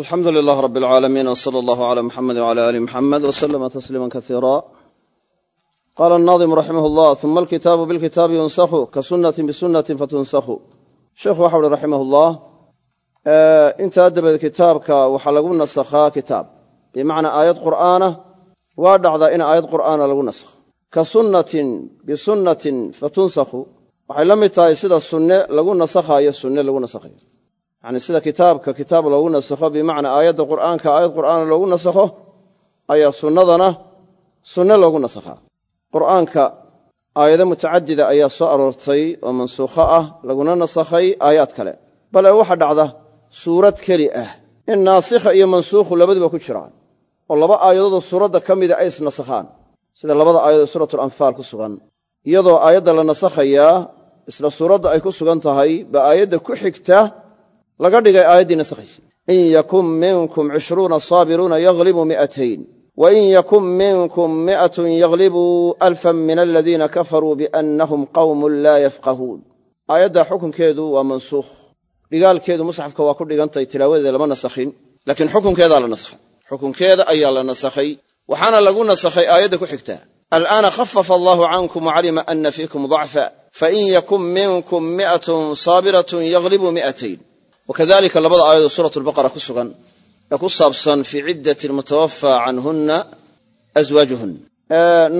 alxamdu lilah rab alcaalamiin wsala allahu cala muxamedi wcala ali muxamed wslama tasliima kaiira qaala anaadim raximah llah uma alkitaabu bilkitaabi yunsakhu ka sunnatin bisunnatin fatunsakhu sheikhu waxau uhi raximah llah intaa dabadeed kitaabka waxaa lagu nasakhaa kitaab. Bimacnaa aayad qur'aana waa dhacdaa in aayad qur'aana lagu naskho ka sunnatin bisunnatin fatunsakhu waxay la mid tahay sida sunne lagu nasakhaayo sunne lagu nasakhayo yacni sida kitaabka kitaab loogu nasakho bimacnaa aayadda qur'aanka aayad qur'aana loogu nasakho ayaa sunnadana sunne loogu nasakhaa qur'aanka aayado mutacadida ayaa soo aroortay oo mansuukho ah laguna nasakhay aayaad kale. Bale waxa dhacda suurad keli ah in naasikha iyo mansuukhu labaduba ku jiraan oo laba aayadoodoo suuradda ka mida ay isnasakhaan sida labada aayadood suuratulanfaal ku sugan. Iyadoo aayadda la nasakhayaa isla suuradda ay ku sugan tahay baa aayadda ku xigta laga dhigay aayaddii nasakhaysa in yakun minkum cishruuna saabiruuna yaglibu mi'atayn wa in yakun minkum mi'atun yaglibuu alfan min aladiina kafaruu biannahum qawmun laa yafqahuun. Aayaddaa xukunkeedu waa mansuukh dhigaalkeedu musxafka waa ku dhigantahay tilaawadeeda lama nasakhin laakiin xukunkeedaa la nasakhay. Xukunkeeda ayaa la nasakhay waxaana lagu nasakhay aayadda ku xigtaa al'aana khafafa allahu cankum wacalima ana fiikum dacfa fain yakun minkum mi'atun saabiratun yaglibuu mi'atayn wakadalika labada aayadood suurat lbaqara ku sugan ee ku saabsan fii ciddati almutawafaa canhunna aswaajuhun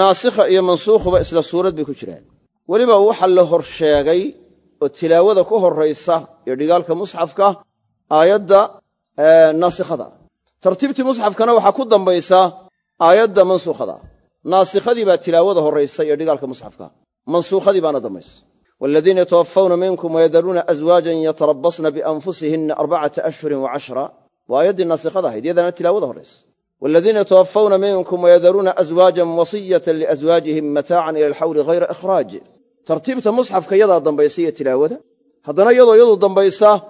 naasikha iyo mansuukhuba isla suurad bay ku jiraan weliba waxa la hor sheegay oo tilaawada ku horraysa iyo dhigaalka musxafka aayadda naasikhada tartiibtii musxafkana waxaa ku dambaysa aayadda mansuukhada naasikhadii baa tilaawada horraysa iyo dhigaalka musxafka mansuukhadii baana dambaysa waladiina yatawaffawna minkum wayadaruuna aswaajan yatarabasna bianfusihinna arbacata ashhurin wa cashra waa aayaddii naasikhada ahayd iyadana tilaawada horraysa waladiina yatawaffawna minkum wayadaruuna aswaajan wasiyatan liaswaajihim mataacan ila alxawli hayra ikhraaj tartiibta musxafka yadaa dambaysa iyo tilaawada haddana iyadoo iyadu dambaysa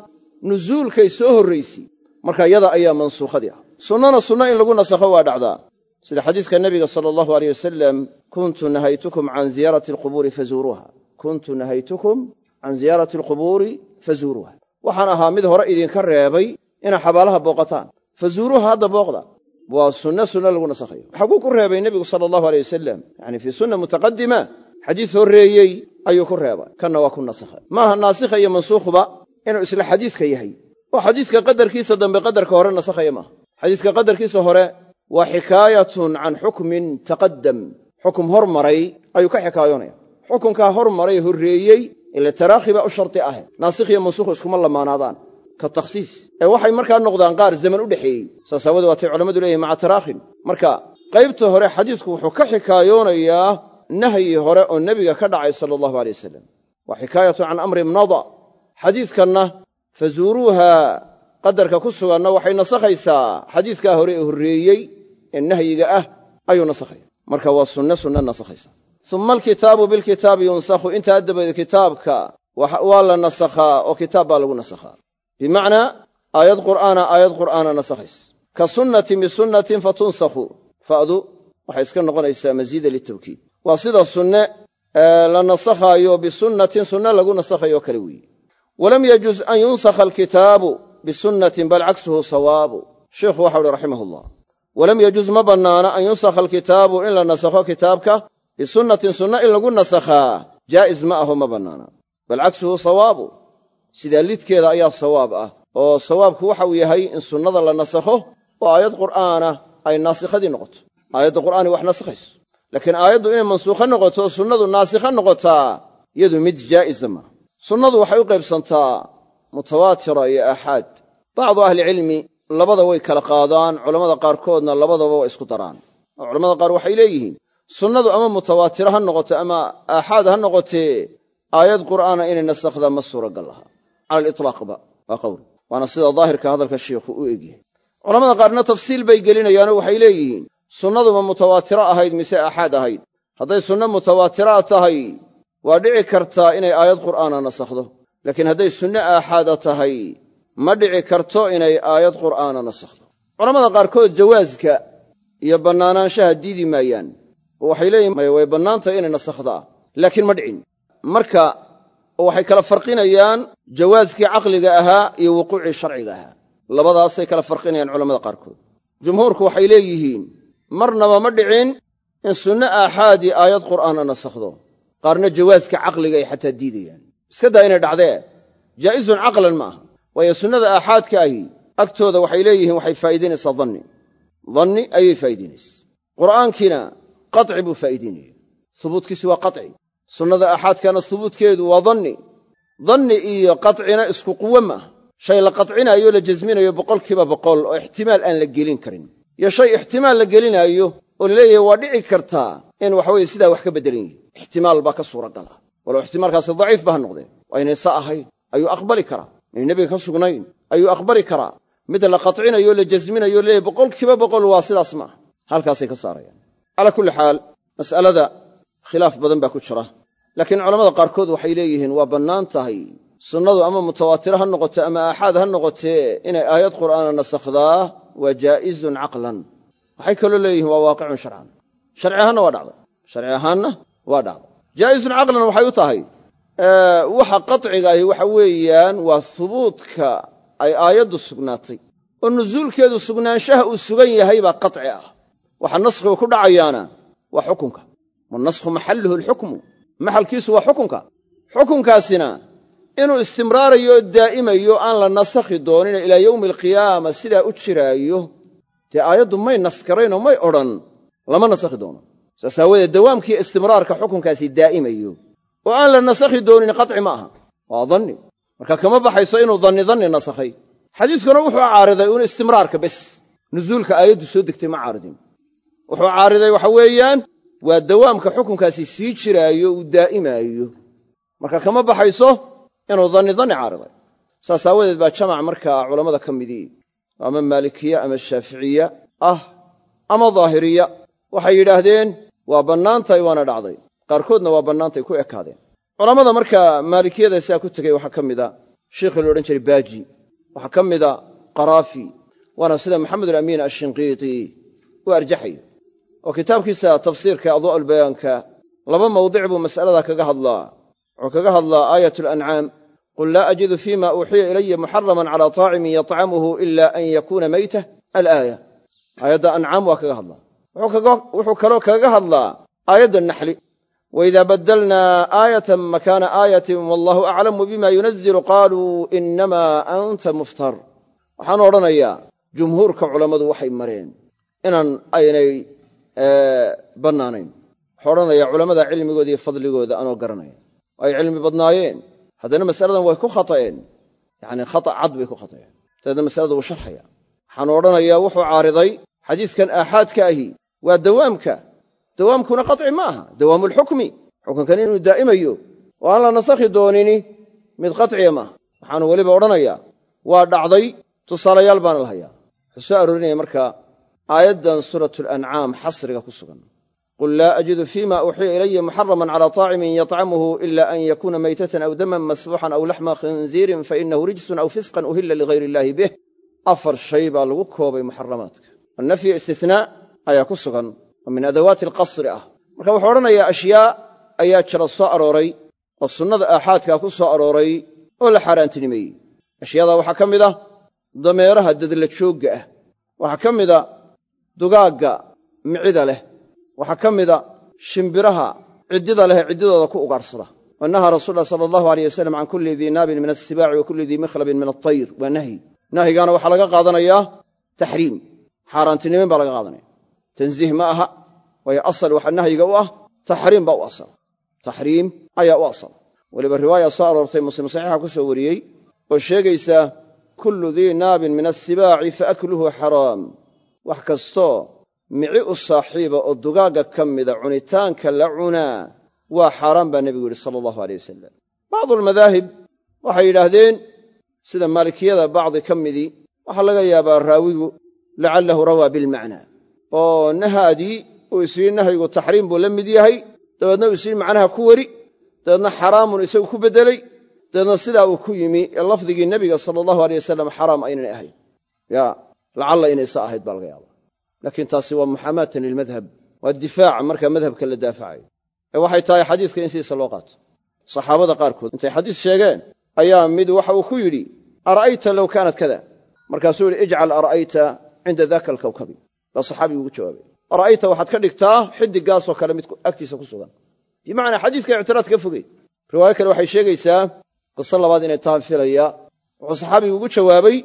nusuulkay soo horraysi marka yada ayaa mansuukhadii ah sunnana sunno in lagu nasakho waa dhacdaa sida xadiiska nebiga sala allahu aleyh wasalam kuntu nahaytukum can ziyaarati alqubuuri fazuuruuha kuntu nahaytukum can ziyaarati alqubuuri fazuuruuha waxaan ahaa mid hore idinka reebay inaa xabaalaha booqataan. Fazuuruuha hadda booqda waa sunne sunno lagu nasakhayo. Xaguu ku reebay nebigu sala allahu aleyh wasalam yani fii sunna mutaqadima xadiis horreeyey ayuu ku reebay. Kanna waa ku nasakhay. Maaha naasikha iyo mansuukhba inuu isla xadiiska yahay. Oo xadiiska qadarkiisa dambe qadarka hore nasakhaya maaha. Xadiiska qadarkiisa hore waa xikaayatun can xukmin taqaddam. Xukum hormaray ayuu ka xikaayoonaya xukunkaa hormaray horreeyey ila taraakhi baa u sharti ah naasikh iyo mansuukhu iskuma lamaanaadaan. Ka takhsiis ee waxay markaa noqdaan qaar zaman u dhexeeyey. Saas aawadee waatay culammadu leeyihiin maca taraakhin. Marka qaybta hore xadiisku wuxuu ka xikaayoonayaa nahyi hore oo nebiga ka dhacay sala allahu aley wasalam waa xikaayatu can amri mnada. Xadiiskanna fazuuruuha qadarka ku suganna waxay nasakhaysaa xadiiskaa hore ee horreeyey ee nahyiga ah ayuu nasakhaya marka waa sunne sunne nasakhaysa uma alkitaabu bilkitaabi yunsakhu intaa dabadeed kitaabka waa la nasakhaa oo kitaab baa lagu nasakhaa. Bimacnaa aayad qur'aana aayad qur'aana nasakhaysa. Ka sunnatin bisunnatin fatunsakhu fa'du waxay iska noqonaysaa masiida litawkiid. Waa sida sunne la nasakhaayo bisunnatin sunne lagu nasakhayo kale weeye. Walam yajuz an yunsakha alkitaabu bisunnatin bal cagsuhu sawaabu. Sheikhu waxau uhi raximah ullah walam yajuz ma bannaana an yunsakha alkitaabu in la nasakho kitaabka bisunnatin sunne in lagu nasakhaa jaa'is ma aho ma bannaana. Bal cagsuhu sawaabu. Sidaa lidkeeda ayaa sawaab ah oo sawaabku waxauu yahay in sunnada la nasakho oo aayad qur'aana ay naasikhadii noqoto. Aayadda qur'aani wax nasakhayso. Laakiin aayaddu inay mansuukho noqoto oo sunnadu naasikha noqotaa yadu mid jaa'isa maaha sunnadu waxay u qaybsantaa mutawaatira iyo aaxaad. Bacdu ahlicilmi labada way kala qaadaan culammada qaarkoodna labadaba waa isku daraan. Oo culamada qaar waxay leeyihiin sunnadu ama mutawaatiro ha noqoto ama aaxaad ha noqotee aayad qur'aana inay nasakhdaa ma suuragal aha. Cala aliطlaaqba waa qowl waana sida daahirka hadalka shiikhu u egyahay culamada qaarna tafsiil bay gelinayaanoo waxay leeyihiin sunnaduma mutawaatiro ahayd mise aaxaad ahayd. Hadday sunno mutawaatira tahay waa dhici kartaa inay aayad qur'aana nasakhdo laakiin hadday sunne aaxaada tahay ma dhici karto inay aayad qur'aana nasakhdo culamada qaarkood jawaaska iyo bannaanaanshaha diidi maayaan waxay leeyihiin way bannaantahay inay nasakhdaa laakiin ma dhicin. Marka waxay kala farqinayaan jawaaskii caqliga ahaa iyo wuquucii sharciga ahaa. Labadaasay kala farqinayaan culammada qaarkood. Jumhuurku waxay leeyihiin marnaba ma dhicin in sunno aaxaadii aayad qur'aana nasakhdo. Qaarna jawaaska caqliga ay xataa diidayaan. Iska daa inay dhacdee? Jaa'izun caqlan ma aha. Waayo sunnada aaxaadka ahi agtooda waxay leeyihiin waxay faa'iidaynaysaa danni danni ayay faa'iidaynaysa qur'aankiina qaci buu faa'iidaynaya hubuutkiisi waa qaci sunnada aaxaadkana hubuutkeedu waa danni danni iyo qacina isku quwo ma aha. Shay la qadcinaayo la jasminayo boqolkiiba boqol oo ixtimaal aan la gelin karin. Iyo shay ixtimaal la gelinaayo oo la leeyahay waa dhici kartaa in waxaweye sidaa wax ka beddelan yihiin ixtimaal baa ka suuragala. Walow ixtimaalkaasi daciif ba ha noqdee waa inay sa ahayn ayuu aqbali karaa. Inay nebiga ka sugnayn ayuu aqbali karaa. Mid la qadcinayo la jasminayo leeyahy boqolkiiba boqol waa sidaas ma aha. Halkaasay ka saarayaan calaa kulli xaal mas'alada khilaaf badan baa ku jira. Laakiin culamada qaarkood waxay leeyihiin waa bannaan tahay. Sunnadu ama mutawaatiro ha noqote ama aaxaad ha noqotee inay aayad qur'aana nasakhdaa waa jaa'izun caqlan. Waxay kaloo leeyihiin waa waaqicun sharcan. Sharci ahaanna waa dhacday. Sharci ahaanna waa dhacday. Jaa'izun caqlan waxay u tahay waxa qatcigaahi waxa weeyaan waa hubuudka ay aayaddu sugnaatay. Oo nusuulkeedu sugnaanshaha uu sugan yahay baa qaci ah waxa naskhigu ku dhacayaana waa xukunka. Wanaskhu maxalluhu alxukmu? Maxalkiisu waa xukunka. Xukunkaasina inuu istimraarayo oo daa'imayo aan la nasakhi doonino ilaa yowmi alqiyaama sidaa u jiraayo dee aayaddu may naskaraynoo may odhan lama nasakhi doono. Saas aawadeed dawaamkii istimraarka xukunkaasi daa'imayo. Oo aan la nasakhi doonin qaci ma aha. Waa danni marka kama baxayso inuu danni danni nasakhay xadiiskuna wuxuu caariday uun istimraarka bes. Nusuulka aayaddu soo degtay ma caaridin wuxuu caariday waxa weeyaan waa dawaamka xukunkaasi sii jiraayo uu daa'imaayo. Marka kama baxayso inuu danni danni caariday saas aawadeed baa jamac markaa culammada ka midii ama maalikiya ama shaaficiya ah ama daahiriya. Waxay yidhaahdeen waa bannaantahay waana dhacday. Qaarkoodna waa bannaantay ku ekaadeen. Culammada markaa maalikiyada sidaa ku tegey waxaa ka mida sheikhii la odhan jiray baaji waxaa ka mida qaraafi waana sida maxamedulamiin ashinqiiti u arjaxayo oo kitaabkiisa tafsiirka adwa'ulbayaanka laba mawdic buu mas'alada kaga hadlaa. Wuxuu kaga hadlaa aayat alancaam qul laa ajidu fima uuxiya ilaya muxaraman calaa taacimin yatcamuhu ila an yakuuna maytah alaaya. Aayadda ancaam waa kaga hadlaa. Wuxuu kaloo kaga hadlaa aayadda naxli. Waida badalnaa aayatan makaana aayatin wallahu aclamu bima yunazilu qaaluu inama anta muftar. Waxaan odhanayaa jumhuurka culammadu waxay mareen inaan aynay bannaanayn. Waxuu odhanayaa culammada cilmigooda iyo fadligooda anoo garanaya. Ay cilmi badnaayeen. Haddana masaladan way ku khata'een. Yacni khata' cad bay ku khata'een. Dabeedna masalada wuu sharxaya. Waxaanu odhanayaa wuxuu caariday xadiiskan aaxaadka ahi. Waa dawaamka. Dawaamkuna qaci ma aha. Dawaamulxukmi xukunkan inuu daa'imayo. Oo aan la nasakhi doonini mid qaciya maaha waxaanu weliba odhanayaa. Waa dhacday. Tusaalayaal baana la hayaa. Wuxuu soo aroorinaya markaa aayaddan suuratulancaam xasriga ku sugan. Qul laa ajidu fima uuxiya ilaya muxaraman calaa taacimin yatcamuhu ila an yakuuna maytatan aw daman masfuuxan aw laxma khinziirin fainahu rijsun aw fisqan uhilla ligayr illaahi bih. Afar shay baa lagu koobay muxaramaadka annafyi istinaa ayaa ku sugan oo min adawaati alqasri ah. Marka wuxuu odhanayaa ashyaa ayaa jira soo arooray oo sunnada aaxaadkaa ku soo arooray oo la xaaraantinimeeyey. Ashyadaa waxaa ka mid ah dameeraha dadla joogga ah. Waxaa ka mida dugaagga micida leh. Waxaa ka mida shimbiraha ciddida leh ee ciddidooda ku ugaadhsada wa nahaa rasuul lah sala allahu aleyh wasalam can kulli dii naabin min alsibaaci wa kulli dii mikhlabin min altayr waa nahyi nahyigaana waxaa laga qaadanayaa taxriim. Xaaraantinimayn baa laga qaadanaya. Tanziih ma aha. Waayo asal waxa nahyiga u ah taxriim baa u asal. Taxriim ayaa u asal. Weliba riwaaya soo aroortay muslim saxiixa ku soo wariyey oo sheegaysa kullu dii naabin min alsibaaci faakluhu xaraam wax kastoo mici u saaxiiba oo dugaagga ka mida cunitaanka la cunaa waa xaaraan baa nebigu yidhi sala allahu aleyh wasalam bacdu almadaahib waxay yidhaahdeen sida maalikiyada bacdi ka midii waxaa laga yaabaa raawigu lacallahu rawaa bilmacnaa oo nahaadii uu isyidhi nahyigu taxriim buu la mid yahay dabeedna uu isyidhi macnaha ku weri dabeedna xaraamun isagu ku beddeley dabeedna sidaa uu ku yimi ee lafdigii nebiga sala allahu aleyh wasalam xaraam aynay ahayn lacalla inaysa ahayd baa laga yaaba laakiin taasi waa muxaamaatan lilmadhab waa difaaca marka madhabka la daafacayo ee waxay tahay xadiiska in sidiisa loo qaato. Saxaabada qaarkood intay xadiis sheegeen ayaa mid waxa uu ku yidhi ara'ayta low kaanat kada markaasuu yihi ijcal ara'ayta cinda daka alkawkabi. Baa saxaabigu ugu jawaabay. Ara'ayta waxaad ka dhigtaa xidigaasoo kale mid agtiisa ku sugan. Bimacnaa xadiiska ictiraad ka fogey riwaayo kale waxay sheegaysaa qiso labaad inay tahan filaya. Wuxuu saxaabigu ugu jawaabay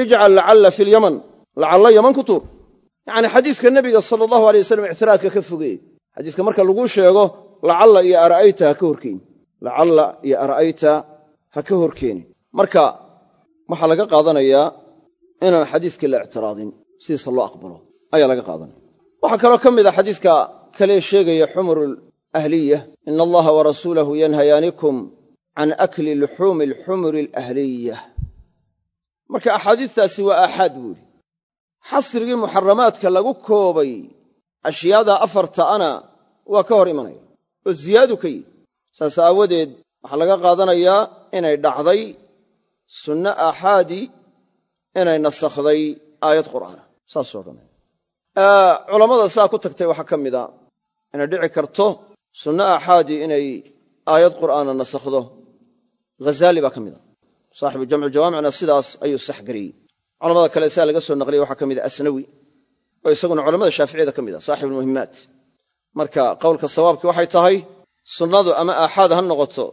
ijcal lacalla fi lyaman lacalla yaman ku tuur. Yacni xadiiska nebiga sala allahu alay wasalam ictiraadka ka fogey. Xadiiska marka lagu sheego lacalla iyo ara'ayta ha ka horkeeni. Lacalla iyo ara'ayta ha ka horkeeni. Marka waxaa laga qaadanayaa inaan xadiiskii la ictiraadin sidiisa loo aqbalo ayaa laga qaadanaya. Waxaa kaloo ka mid a xadiiska kalee sheegaya xumur ahliya ina allaha warasuulahu yanhayaanikum can akli luxuumi alxumuri alahliya marka axaadiistaasi waa aaxaad buuhi xasrigii muxaramaadka lagu koobay ashyaada afarta ana waa ka hor imanaya. Oo ziyaadu ka yihi saas aawadeed waxaa laga qaadanayaa inay dhacday sunno aaxaadi inay nasakhday aayad qur'aana. Saasoo dhan culammada saa ku tagtay waxaa ka mid a. Inay dhici karto sunno aaxaadi inay aayad qur'aana nasakhdo ghazaali baa ka mid a saaxibu jamcu jawaamicna sidaas ayuu saxgariyey culamada kale saa laga soo naqliyey waxaa ka mid a asnawi oo isaguna culamada shaaficiyada ka mid a saaxibu lmuhimmaat marka qowlka sawaabkii waxay tahay sunnadu ama aaxaad ha noqoto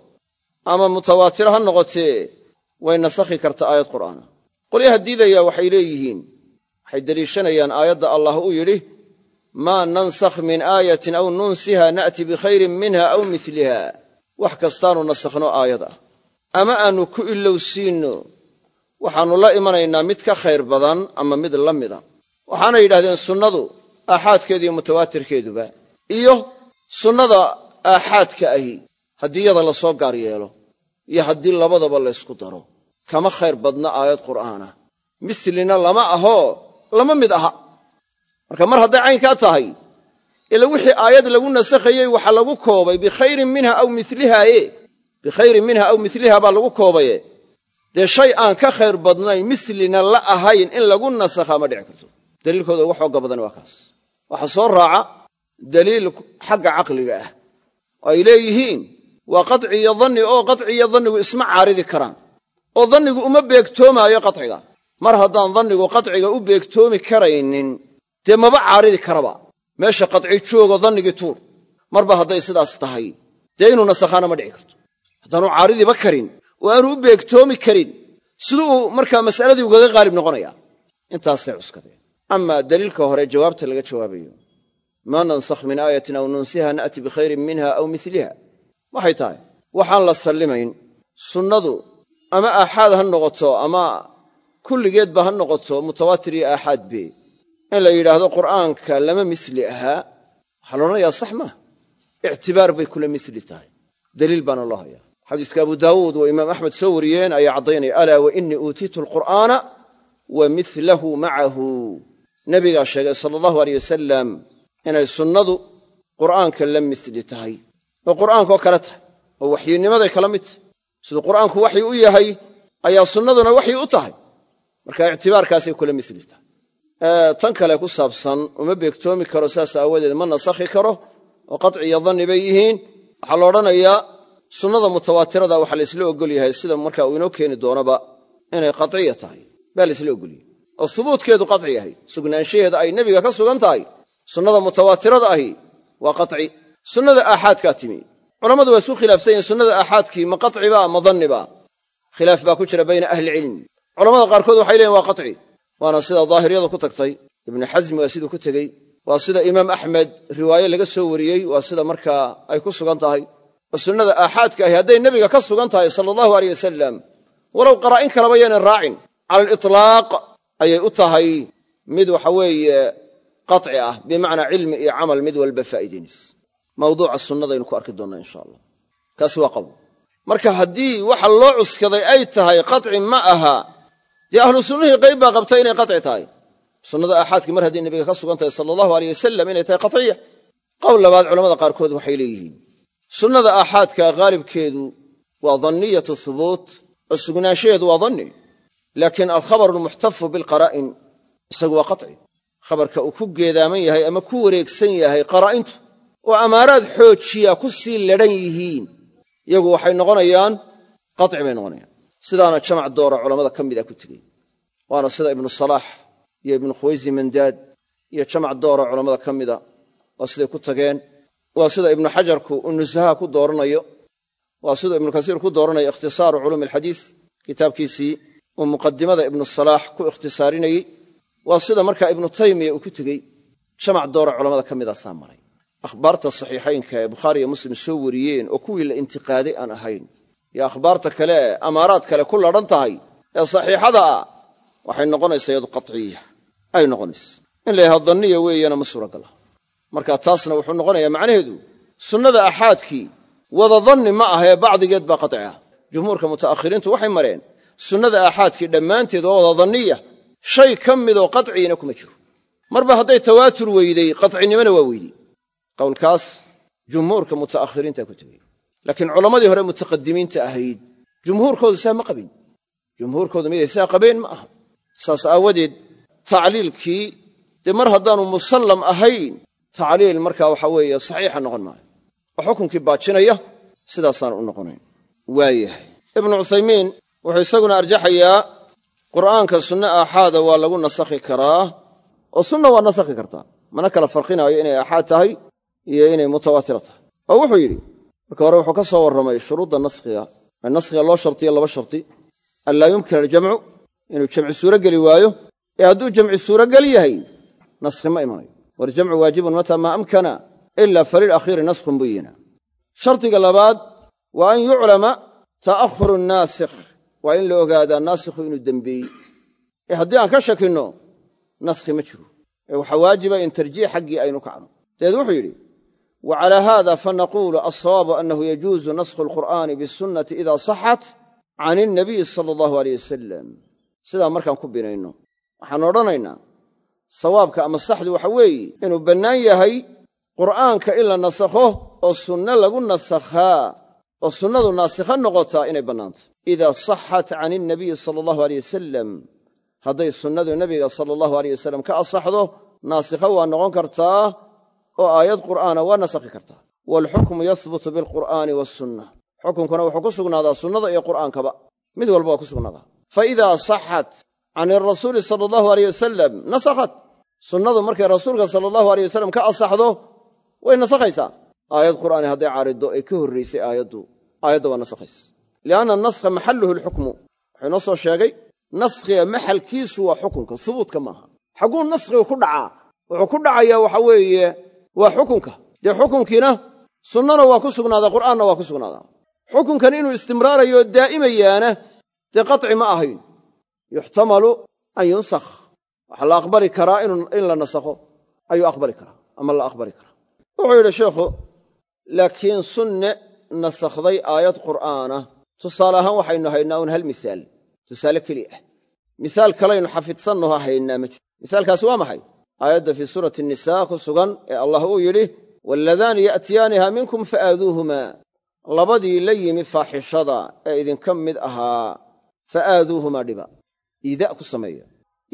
ama mutawaatiro ha noqotee way nasakhi karta aayad qur'aana. Qolyaha diidaya waxay leeyihiin waxay deliishanayaan aayadda allah uu yidhi maa nansakh min aayatin aw nunsiha na'ti bikhayrin minha aw miliha wax kastaanu nasakhno aayad ah ama aannu ku ilowsiinno waxaannu la imanaynaa mid ka khayr badan ama mid la mida. Waxaanay yidhahdeen sunnadu aaxaadkeedu iyo mutawaatirkeeduba iyo sunnada aaxaadka ahi haddii yada la soo gaar yeelo iyo haddii labadaba laysku daro. Kama khayr badna aayad qur'aana. Mislina lama ahoo lama mid aha. Marka mar hadday caynkaa tahay ila wixii aayad lagu nasakhayey waxaa lagu koobay bikhayrin minha aw milihaaye bikhayrin minha aw miliha baa lagu koobaye. Dee shay aan ka khayr badnayn mislina la ahayn in lagu nasakhaa ma dhici karto. Daliilkooda uga xooga badan waa kaas. Waxaa soo raaca daliil xagga caqliga ah. Oo ay leeyihiin waa qaci iyo danni oo qaci iyo dannigu isma caaridi karaan. Oo dannigu uma beegtoomaayo qaciga mar haddaan dannigu qaciga u beegtoomi karaynin dee maba caaridi karaba. Meesha qaci joogo dannigii tuur. Marba hadday sidaas tahay. Dee inuu nasakhaana ma dhici karto haddaanu caaridiba karin oo aanu u beegtoomi karin siduu markaa mas'aladii ugaga qaalib noqonaya? Intaasay cuskadeen. Amaa daliilka hore jawaabta laga jawaabayo. Maa nansakh min aayatin aw nunsiha na'ti bikhayrin minha aw miliha waxay tahay waxaan la sallimayn sunnadu ama aaxaad ha noqoto ama kulligeedba ha noqoto mutawaatir iyo aaxaad be. In la yidhaahdo qur'aanka lama misli ahaa waxaa la odhanayaa sax maaha ictibaar bay kula misli tahay. Daliil baana loo hayaa xadiiska abu daawuud oo imaam axmed soo wariyeen ayaa caddaynaya alaa wa innii uutiitu alqur'aana wa milahu macahu nebigaa sheegay sala allahu aleyh wasalam inay sunnadu qur'aanka la misli tahay oo qur'aankoo kale tahay oo waxyinimaday kala mid tahay. Siduu qur'aanku waxyi u yahay ayaa sunnaduna waxyi u tahay. Marka ictibaarkaasay kula misli tahay. Tan kale ku saabsan uma beegtoomi karo saas aawadeed ma nasakhi karo oo qaci iyo danni bay yihiin. Waxaa sunnada mutawaatirada waxaa laysla ogol yahay sida marka uu inoo keeni doonaba inay qaciya tahay baa laysla ogolyahay oo hubuudkeedu qaci yahay sugnaanshaheeda ay nebiga ka sugan tahay sunnada mutawaatirada ahi waa qaci sunnada aaxaadkaa timi culammadu waa isku khilaafsan yihiin sunnada aaxaadkii ma qaciba ma danniba khilaaf baa ku jira bayna ahlicilm culamada qaarkood waxay leeyiin waa qaci waana sida daahiriyadu ku tagtay ibnu xasmi waa siduu ku tegey waa sida imaam axmed riwaaye laga ssoo wariyey waa sida markaa ay ku sugan tahay sunnada aaxaadka ahi hadday nebiga ka sugan tahay sala allahu aleyh wasalam walow qaraa'in kalaba yaanan raacin. Cala alitlaaq ayay u tahay mid waxa weeye qaci ah bimacnaa cilmi iyo camal mid walba faa'iidaynays. Mawduuca sunnadaynu ku arki doonnaa insha allah. Kaasi waa qawl. Marka haddii waxa loo cuskaday ay tahay qaci ma aha dee ahlu sunnihii qayb baa qabtay inay qaci tahay. Sunnada aaxaadkii mar hadday nebiga ka sugan tahay sala allahu aleyh wasalam inay tahay qaciya qowl labaad culamada qaarkood waxay leeyihiin sunnada aaxaadka haalibkeedu waa danniyatu hubuut oo sugnaanshaheedu waa danni laakiin alkhabaru almuxtafu bilqaraa'in isagu waa qaci khabarka uu ku geedaaman yahay ama ku wareegsan yahay qaraa'intu oo amaaraad xoojiya ku sii ladhan yihiin. Iyagu waxay noqonayaan qaci bay noqonayaan. Sidaana jamac doora culammada ka mida ku tegey. Waana sida ibnu salaax iyo ibnu khuwaysi mandaad iyo jamac dooro culammada ka mida waa siday ku tageen waa sida ibnu xajarku uu ku dooranayo waa siduu ibnu kasiir ku dooranayo ikhtisaaru culuumi alxadiis kitaabkiisii uu muqadimada ibnu salaax ku ikhtisaarinayey. Waa sida markaa ibnu taymiya uu ku tegey jamac doora culammada ka midaasaa maray. Akhbaarta saxiixaynka ee bukhaari iyo muslim soo wariyeen oo kuwii la intiqaaday aan ahayn iyo akhbaarta kale ee amaaraad kale ku ladhan tahay ee saxiixada ah waxay noqonaysaa iyadu qaciya ay noqonaysa. In la yhaha danniya weeyana ma suuragala marka taasna wuxuu noqonayaa macnaheedu sunnada axaadkii wada danni ma ah ee bacdigeed baa qaci ah. Jumhuurka muta'akhiriintu waxay mareen sunnada aaxaadkii dhammaanteed waa wada danniya shay ka midoo qadciina kuma jiro. Marba hadday tawaatur weyday qadcinimona waa weydey qowlkaas jumhuurka muta'akhiriinta ku tegey. Laakiin culammadii hore mutaqadimiinta ahayd jumhuurkoodu saa ma qabin. Jumhuurkoodu miday saa qabeen ma aha. Saas aawadeed tacliilkii dee mar haddaanu musallam ahayn tacliil markaa waxa weeye saxiixa noqon maayo. Oo xukunkii baajinaya sidaasaanu u noqonayn. Waayahay. Ibnu cuthaymiin wuxuu isaguna arjaxayaa qur'aanka sunne aaxaada waa lagu nasakhi karaa oo sunna waa nasakhi kartaa. Mana kala farqinaayo inay aaxaad tahay iyo inay mutawaatira tahay. Oo wuxuu yidhi marka hore wuxuu ka soo warramay shuruudda naskhiga. Ee naskhiga loo shartiyo laba sharti. An laa yumkin aljamcu inuu jamci suuro geli waayo. Ee hadduu jamci yahay naskhi ma imanayo waljamcu waajibun mataa maa amkana ila falilakhiiri naskhun buyina shardiga labaad waa an yuclama ta'ahuru naasikh waa in la ogaadaa naasikhu inuu dembeeyey ee haddii aan ka shakinno naskhi ma jiro. Ee waxaa waajiba in tarjiix xaggii aynu kacno dabeed wuxuu yidhi wa calaa haada fanaquulu alsawaabu annahu yajuusu naskhu alqur'aani bisunnati ida saxat can ilnabiyi sala sidaa markaan binayno waxaan sawaabka ama saxdu waxa weeye inuu bannaan yahay qur'aanka in la nasakho oo sunne lagu nasakhaa oo sunnadu naasikha noqotaa inay bannaantay idaa saxat can ilnabiyi sala allahu aleyh wasalam hadday sunnadu nebiga sala allahu aleyh wasalam ka asaxdo naasikha waa noqon kartaa oo aayad qur'aana waa nasakhi kartaa. Waalxukmu yahbutu bilqur'aani waasunna xukunkuna wuxuu ku sugnaadaa sunnada iyo qur'aankaba. Mid walba waa ku sugnaadaa. Fa idaa saxat can irasuuli sala allahu aleyh wasalam nasakhat sunnadu markay rasuulka sala allahu aleyh wasalam ka asaxdo way nasakhaysaa aayad qur'aani hadday caariddo ee ka horraysay aayaddu aayadda waa nasakhaysa lianna naskha maxalluhu alxukmu wuxuu inoo soo sheegay naskhiga maxalkiisu waa xukunka hubuutka maaha xagguu naskhigu ku dhacaa wuxuu ku dhacayaa waxa weeye waa xukunka dee xukunkiina sunnana waa ku sugnaadaa qur'aanna waa ku sugnaadaa xukunkan inuu istimraarayo daa'imayaana dee qaci ma ahayn yuxtamalu an yunsakh. Waxaa la aqbali karaa in la nasakho ayuu aqbali karaa ama la aqbali karaa. Wuxuu yidhi sheikhu laakiin sunne nasakhday aayad qur'aana. Tusaale ahaan waxaynu haynaa un hal misaal tusaale keli ah. Misaal kalaynu xafidsannaho haynaa ma jiro misaalkaasi waa maxay? Aayadda fii suurati nisaa ku sugan ee allah uu yidhi waaladaani ya'tiyaaniha minkum fa'aaduuhumaa. Labadii la yimi faaxishada ee idinka mid ahaa fa'aaduuhumaa dhiba iidaa ku sameeya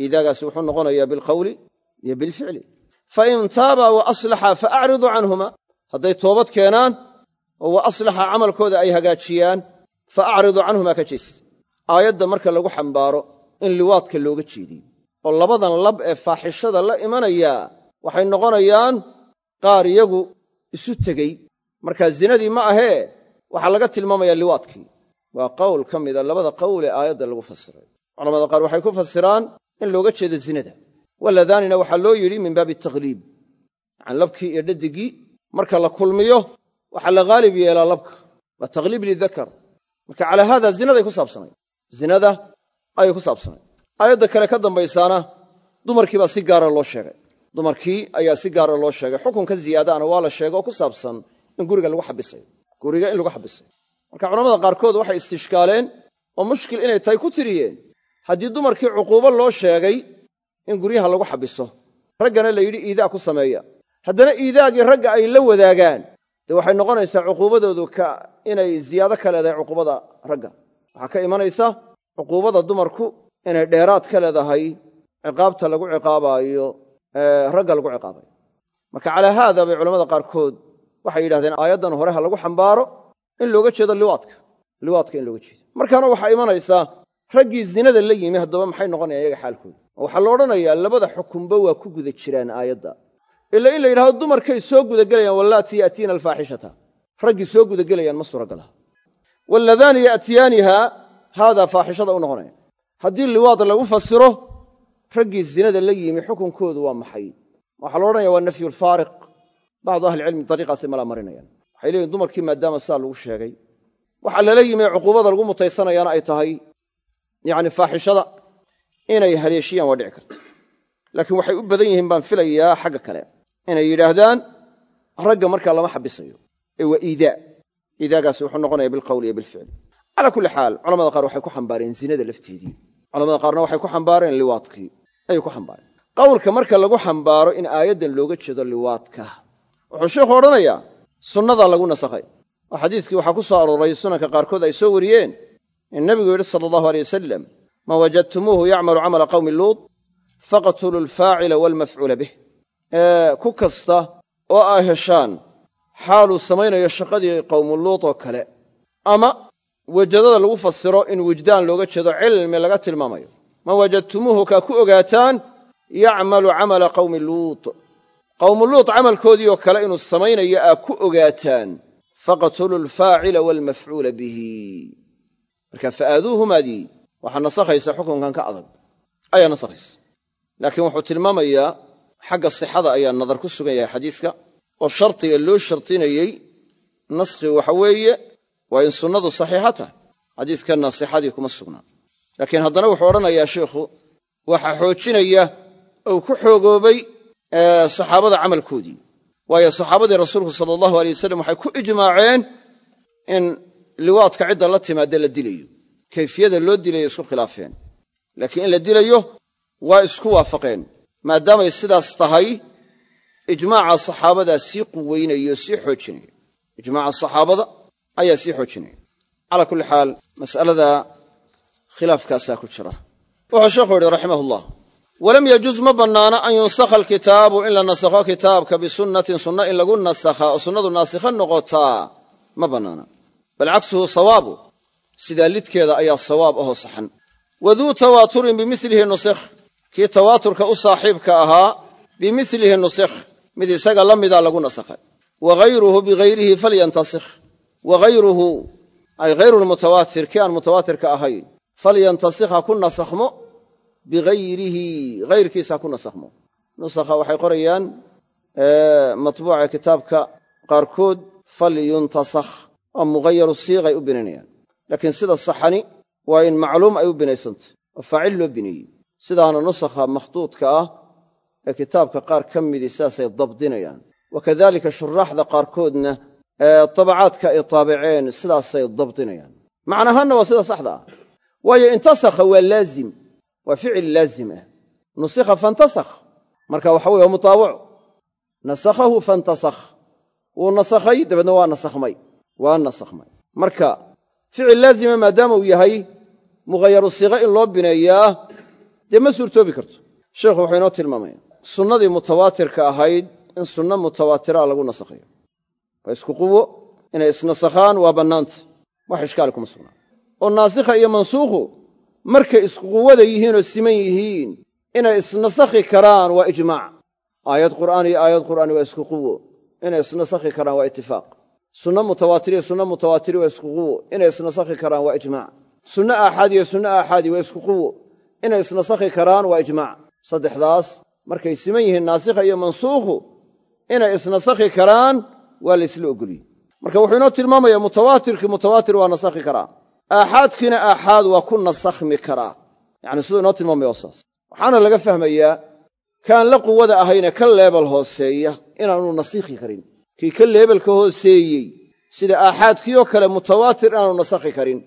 iidaagaasi wuxuu noqonayaa bilqawli iyo bilficli fa in taabaa wa aslaxa fa acridu canhuma hadday toobad keenaan oo wa aslaxa camalkooda ay hagaajiyaan fa acridu canhumaa ka jeesi aayadda marka lagu xambaaro in liwaadka looga jeediyo oo labadan lab ee faaxishada la imanayaa waxay noqonayaan qaar iyagu isu tegey markaa zinadii ma ahee waxaa laga tilmaamayaa liwaadkii waa qowl ka mida labada qowl ee aayadda lagu fasiray culamada qaar waxay ku fasiraan in looga jeedo zinada. Waladaanina waxaa loo yidhi min baabi takhliib yacani labkii iyo dhadigii marka la kulmiyo waxaa la haalib yeelaa labka. Waa takhliib lidakar. Marka calaa haada zinaday ku saabsanay. Zinada ayay ku saabsanay. Aayadda kale ka dambaysaana dumarkii baa si gaara loo sheegay. Dumarkii ayaa si gaara loo sheegay. Xukunka ziyaadaana waa la sheegay oo ku saabsan in guriga lagu xabisayo. Guriga in lagu xabisayo. Marka culamada qaarkood waxay istishkaaleen oo mushkil inay tahay ku tiriyeen haddii dumarkii cuquubo loo sheegay in guryaha lagu xabiso raggana la yidhi iidaa ku sameeya. Haddana iidaagii ragga ay la wadaagaan dee waxay noqonaysaa cuquubadoodu ka inay ziyaado ka leedahay cuquubada ragga. Waxaa ka imanaysa cuquubada dumarku inay dheeraad ka leedahay ciqaabta lagu ciqaabaayo ragga lagu ciqaabayo marka calaa haada bay culamada qaarkood waxay yidhahdeen aayaddan hore ha lagu xambaaro in looga jeedo liwaadka liwaadka in looga jeedo. Markaana waxaa imanaysaa raggii zinada la yimi haddaba maxay noqonayaa iyaga xaalkooda? Waxaa la odhanayaa labada xukunba waa ku guda jiraan aayadda. Ila in la yidhahdo dumarkay soo gudagelayaan wallaatii ya'tiina alfaaxishata raggii soo gudagelayaan ma suuragalaha walladaani ya'tiyaaniha haadaa faaxishada u noqonaya. Haddii liwaad lagu fasiro raggii zinada la yimi xukunkoodu waa maxay? Waxaa la odhanaya waa nafyulfaariq bacdu ahlicilmi dariiqaasay mala marinayaan. Waxay leeyihiin dumarkii maadaama sidaa lagu sheegay. Waxaa lala yimi cuquubada lagu mutaysanayaana ay tahay yacni faaxishada inay haleeshiyaan waa dhici karta. Laakiin waxay u badan yihiin baan filayaa xagga kale. Inay yidhaahdaan ragga markaa lama xabisayo. Ee waa iidaa. Iidaagaasi wuxuu noqonaya bilqawli iyo bilficli calaa kulli xaal culamada qaar waxay ku xambaareen zinada lafteedii. Culamada qaarna waxay ku xambaareen liwaadkii. Ayay ku xambaareen. Qowlka marka lagu xambaaro in aayaddan looga jeedo liwaadka. Wuxuu sheikhu odhanayaa sunnadaa lagu nasakhay. Oo xadiiskii waxaa ku soo arooray sunanka qaarkood ay soo wariyeen in nebigu yidhi sala allahu aleyh wasalam man wajadtumuuhu yacmalu camala qawmi luud faqtuluu alfaacila waalmafcuula bih. Ku kasta oo aa heshaan xaaluu samaynayo shaqadii qowmu luud oo kale ama wejadada lagu fasiro in wujdaan looga jeedo cilmi laga tilmaamayo. Man wajadtumuuhu kaa ku ogaataan yacmalu camala qawmi luut. Qawmu luut camalkoodii oo kale inuu samaynayo aa ku ogaataan faqtuluu alfaacila waalmafcuula bihi marka fa'aaduuhumaadii waxaa nasakhaysa xukunkan ka adag. Ayaa nasakhaysa. Laakiin wuxuu tilmaamayaa xagga sixada ayaa nadar ku sugan yahay xadiiska oo shardiga loo shardinayey naskhi waxa weeye waa in sunnadu saxiixa tahay. Xadiiskanna sixadii kuma sugnaa laakiin haddana wuxuu odhanayaa sheikhu waxaa xoojinaya ou ku xoogoobay saxaabada camalkoodii. Waayo saxaabadii rasuulku sala allahu aley wasalam waxay ku ijmaaceen in liwaadka cidda la timaadda la dilayo. Kayfiyada loo dilayo isku khilaafeen. Laakiin in la dilayo waa isku waafaqeen. Maadaamay sidaas tahay ijmaaca saxaabadaa sii quweynayo sii xoojinaya. Ijmaaca saxaabada ayaa sii xoojinaya. Calaa kulli xaal mas'alada khilaafkaasaa ku jira. Wuxuu sheekhu yidhi raximahullah walam yajuz ma bannaana an yunsakha alkitaabu in la nasakho kitaabka bisunnatin sunna in lagu nasakha oo sunnadu naasikha noqotaa ma bannaana bal cagsuhu sawaabu. Sidaa lidkeeda ayaa sawaab ahoo saxan. Waduu tawaaturin bimilihi nusikh. Kii tawaaturka u saaxiibka ahaa bimilihi nusikh. Mid isaga la mida lagu nasakhay. Wa hayruhu bihayrihi falyantasikh. Wa hayruhu ay hayru lmutawaatir kii aan mutawaatirka ahayn falyantasikh ha ku nasakhmo bihayrihi hayrkiisa ha ku nasakhmo. Nusakha waxay qorayaan matbuuca kitaabka qaarkood falyuntasakh oo mughayaru siiqay u binaynayaan. Laakiin sida saxani waa in macluum ay u binaysantay oo faacil loo bineeyey sidaana nusakha makhduudka ah ee kitaabka qaar ka midii sidaasay dabdinayaan. Wa kadalika shuraaxda qaarkoodna ee tabacaadka ay taabiceen sidaasay dabdinayaan. Macnahaanna waa sida saxda ah. Waayo intasakha waa laazim waa ficil laazim ah. Nusikha fantasakh marka waxa weye waa mutaawaco nasakhahu fantasakh. Wuu nasakhay dabeedna waa nasakhmay waa nasakhmay. Marka ficil laazima maadaama uu yahay mughayaru siiqa in loo bineeyaa dee ma suurtoobi karto. Sheekhu wuxuu inoo tilmaamaya sunnadii mutawaatirka ahayd in sunno mutawaatiraa lagu nasakhayo. Waa isku quwo inay isnasakhaan waa bannaanta. Wax ishkaali kuma sugnaa oo naasikha iyo mansuukhu markay isku quwada yihiinoo siman yihiin inay isnasakhi karaan waa ijmaac. Aayad qur'aan iyo aayad qur'aani waa isku quwo. Inay isnasakhi karaan waa itifaaq sunno mutawaatiriyo sunno mutawaatiri waa isku quwo inay isnasakhi karaan waa ijmaac sunno aaxaad iyo sunno aaxaadi waa isku quwo inay isnasakhi karaan waa ijmaac saddexdaas markay siman yihiin naasikha iyo mansuukhu inay isnasakhi karaan waa la ysla ogoliyey marka wuxuu inoo tilmaamayaa mutawaatirkii mutawaatir waa nasakhi karaa. Aaxaadkiina aaxaad waa ku nasakhmi karaa. Yacni siduu inoo tilmaamaya saas. Waxaana laga fahmayaa kaan la quwada ahayne ka leebal hooseeya inaanu nasikhi karin kii ka leebelka hooseeyey sida aaxaadkii oo kale mutawaatir inaanu nasakhi karin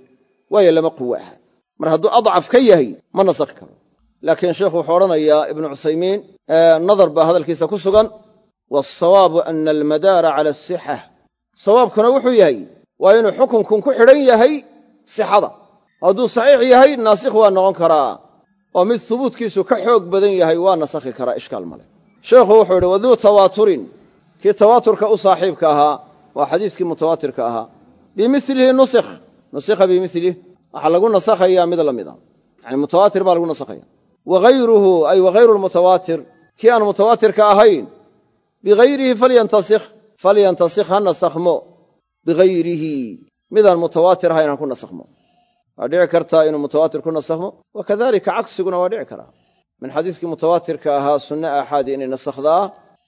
waayo lama quwo aha mar hadduu adcaf ka yahay ma nasakhi karo. Laakiin sheekhu wuxuu odhanayaa ibnu cuthaymiin nadar baa hadalkiisa ku sugan. Waasawaabu ana almadaara cala asixa sawaabkuna wuxuu yahay waa inuu xukunkun ku xidhan yahay sixada. Hadduu saxiix yahay naasikh waa noqon karaa. Oo mid hubuudkiisu ka xoog badan yahay waa nasakhi karaa ishkaal male sheekhu wuxuu idhi waduu tawaaturin kii tawaaturka u saaxiibka ahaa waa xadiiskii mutawaatirka ahaa. Bimilihi nusikh nusikha bimilih waxaa lagu nasakhayaa mid la mida. Yani mutawaatir baa lagu nasakhaya. Wa hayruhu ay wahayru lmutawaatir kii aan mutawaatirka ahayn bihayrihi falyantasikh falyantasikh ha nasakhmo. Bihayrihi midaan mutawaatir ahayn ha ku nasakhmo. Waa dhici kartaa inuu mutawaatir ku nasakhmo. Wa kadalika cagsiguna waa dhici karaa. Min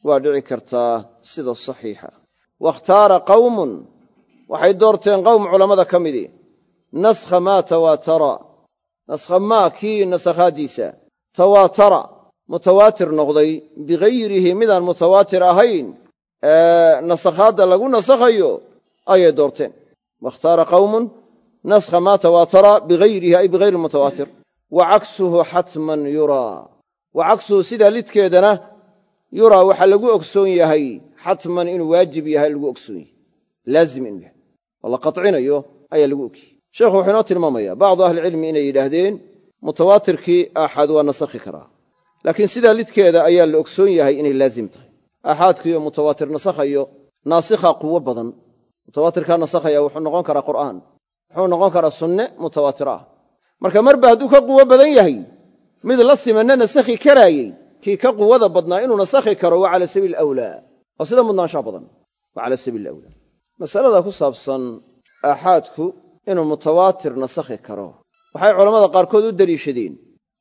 waa dhici kartaa sida saxiixa. Wakhtaara qawmun waxay doorteen qowm culammada ka midii naskha maa tawaatara naskha maa kii nasakhaaddiisa tawaatara mutawaatir noqday. Bihayrihi midaan mutawaatir ahayn ee nasakhaadda lagu nasakhayo ayay doorteen. Wakhtaara qawmun naskha maa tawaatara bihayrihi ay bihayri mutawaatir. Wa caksuhu xatman yuraa. Wa caksuhu sidaa lidkeedana yuraa waxaa lagu ogsoon yahay xatman inuu waajib yahay lagu ogsoon yahay. Laazim inuu yahay. Oo la qacinayo ayaa lagu ogyahay sheekhu wuxuu inoo tilmaamaya bacdu ahlicilmi inay yidhaahdeen mutawaatirkii aaxaad waa nasakhi karaa laakiin sidaa lidkeeda ayaa la ogsoon yahay inay laazim tahay. Aaxaadkiioo mutawaatir nasakhayo naasikha quwo badan. Mutawaatirkaa nasakhaya wuxuu noqon karaa qur'aan wuxuu noqon karaa sunne mutawaatir ah. Marka marba hadduu ka quwo badan yahay mid la simanna nasakhi karaayey kii ka quwada badnaa inuu nasakhi karo waa cala sabiili awlaa waa sida mudnaanshaa badan. Waa cala sabiili awlaa masalada ku saabsan aaxaadku inuu mutawaatir nasakhi karo. Waxay culammada qaarkood u deliishadeen.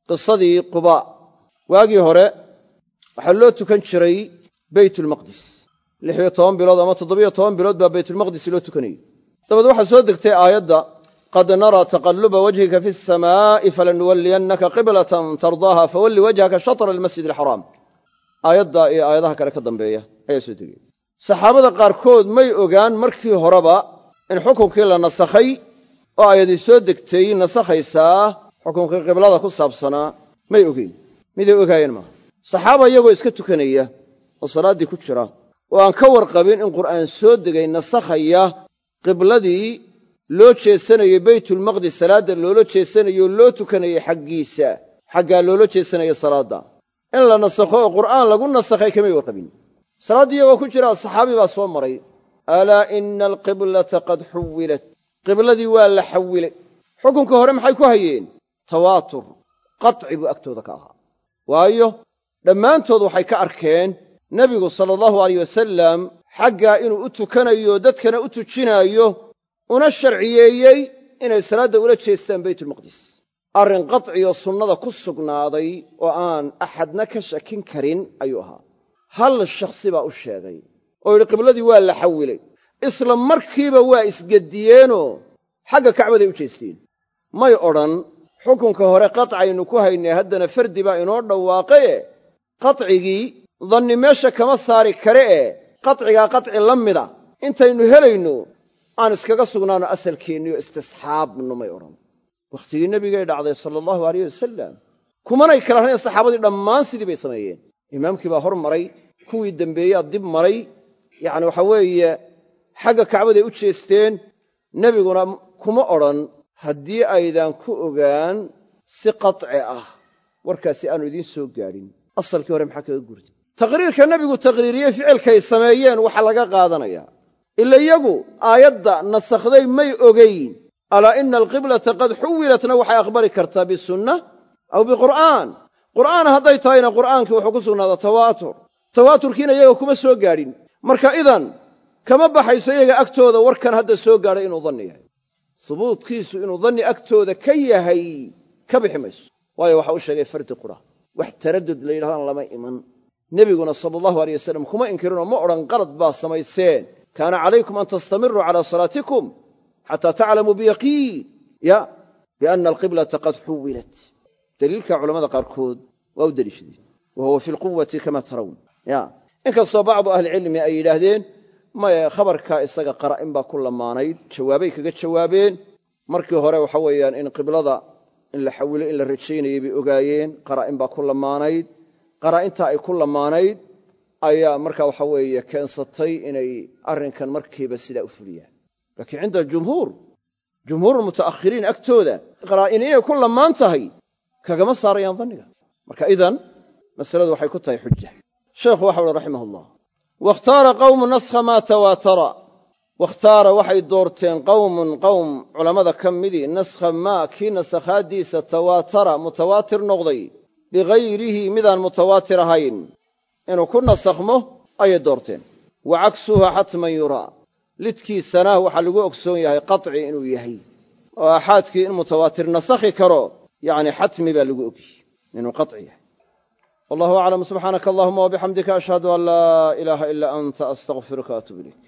Qisadii quba. Waagii hore waxaa loo tukan jiray beytulmaqdis lixiyo toban bilood ama toddobiyo toban bilood baa baytulmaqdis loo tukanayey dabeed waxaa soo degtay aayadda qad naraa taqalluba wajhika fi asamaa'i falanuwalliyannaka qiblatan tardaaha fawalli wajhaka shatra almasjid alxaraam aayadda iyo aayadaha kale ka dambeeya ayaa soo degay saxaabada qaarkood may ogaan markii horeba in xukunkii la nasakhay oo aayadii soo degtay nasakhaysaa xukunkii qiblada ku saabsanaa may ogeyn miday ogaayeen maaha saxaaba iyagoo iska tukanaya oo salaaddii ku jira oo aan ka warqabin in qur'aan soo degay nasakhaya qibladii loo jeesanayey beytulmaqdis salaadda loola jeesanayo loo tukanayay xaggiisa xaggaa loola jeesanayo salaadda. In la nasakho oo qur'aan lagu nasakhay kamay warqabin. Salaaddii iyagoo ku jira saxaabi baa soo maray alaa ina alqiblata qad xuwilat. Qibladii waa la xawilay. Xukunka hore maxay ku hayeen? Tawaatur qaci buu agtooda ka ahaa. Waayo dhammaantood waxay ka arkeen nebigu sala allahu alayh wasalam xaggaa inuu u tukanayo dadkana u tujinaayo una sharciyeeyey inay salaadda ula jeestaan beytulmaqdis arrin qadciyo sunnada ku sugnaaday oo aan axadna ka shakin karin ayuu ahaa. Hal shakhsi baa u sheegay oo yidhi qibladii waa la xawilay. Isla markiiba waa isgediyeenoo xagga kacbaday u jeesteen. May odhan xukunka hore qatcaynu ku haynay haddana fardi baa inoo dhawaaqaye qatcigii danni meesha kama saari kare e qatcigaa qatci la mida. Intaynu helayno aan iskaga sugnaano asalkeenniyo istisxaabnu may odhan wakhtigii nebigay dhacday sala allahu alayh wasalam kumanay kala hayn saxaabadii dhammaan sidii bay sameeyeen. Imaamkii baa hor maray kuwii dembeeyaa dib maray. Yacni waxaa weeye xagga kacbaday u jeesteen nebiguna kuma odhan haddii aydan ku ogaan si qaci ah warkaasi aanu idiin soo gaadhin asalkii hore maxaa kaga gurtay? Taqriirka nebigu taqriiriyey ficilkay sameeyeen waxaa laga qaadanayaa ila iyagu aayadda nasakhday may ogayn alaa ina alqiblata qad xuwilatna waxay aqbali kartaa bisunna aw biqur'aan. Qur'aan hadday tahayna qur'aankii wuxuu ku sugnaada tawaatur. Tawaaturkiina iyaga kuma soo gaadhin. Marka idan kama baxayso iyaga agtooda warkan hadda soo gaadhay inuu danni yahay. Subuudkiisu inuu danni agtooda ka yahay ka bixi mayso. Waayo waxa u sheegay fardi qura. Wax taraddud la yidhahdaan lama iman. Nebiguna sala allahu aleyh wasalam kuma inkirinoo ma odhan qalad baa samayseen kaana calaykum an tastamiruu calaa salaatikum xataa taclamuu biyaqiin. Ya bianna alqiblata qad xuwilat. Daliilka culamada qaarkood waa u deliishadeen wa huwa fi lquwati kama tarawn ya inkastoo bacdu ahlicilmi ay yidhaahdeen maye khabarkaa isaga qara'in baa ku lamaanayd jawaabay kaga jawaabeen. Markii hore waxa weeyaan in qiblada in la xawilo in la rajaynayay bay ogaayeen qara'in baa ku lamaanayd qaraa'intaa ay ku ayaa marka waxa weeye keensatay inay arrinkan markiiba sidaa u fuliyaan. Laakiin cinda jumhuur jumhuur muta'akhiriin agtooda qaraa'in inay ku lamaan tahay kagama saarayaan danniga. Marka idan masaladu waxay ku tahay xuja sheekhu waxa uhi raximah allah wakhtaara qawmu naskha maa tawaatara. Wakhtaara waxay doorteen qowmun qowm culammada ka midii naskha maa kii nasakhaaddiisa tawaatara mutawaatir noqday bigayrihi midaan mutawaatir ahayn inuu ku nasakhmo ayay doorteen. Wa cagsuhu xatman yuraa. Lidkiisana waxaa lagu ogsoon yahay qaci inuu yahay. Oo aaxaadkii in mutawaatir nasakhi karo yacni xatmi baa lagu ogyihi inuu qaci yahay. Wallahu aclam subxaanaka allahuma wabixamdika ashhadu an laa ilaaha ilaa anta astaqfiruka atub ilayk